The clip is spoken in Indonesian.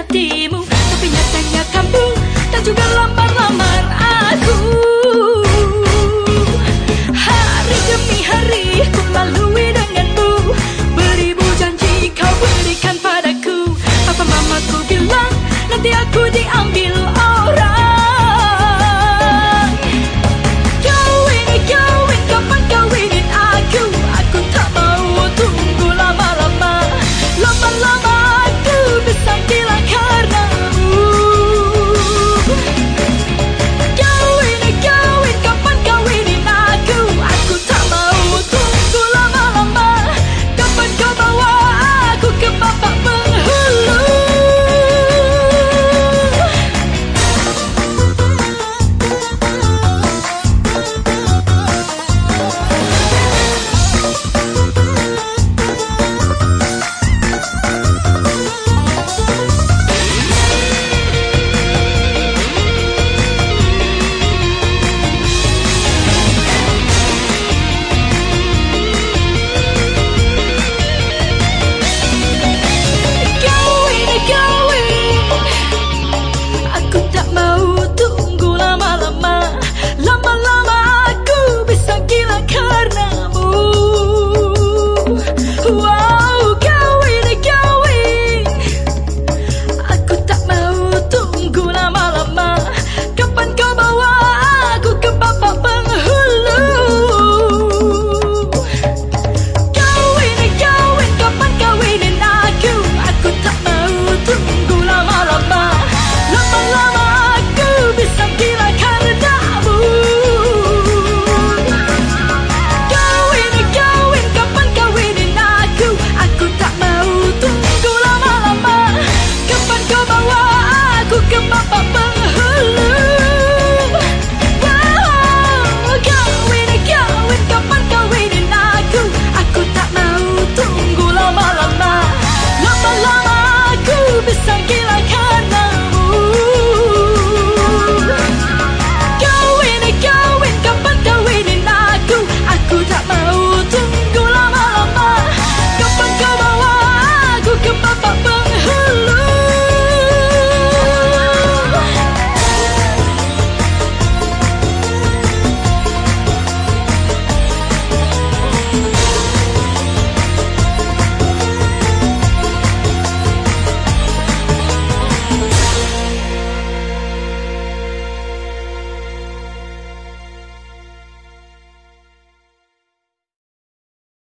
hatimu Tapi nyatanya kamu tak juga lambat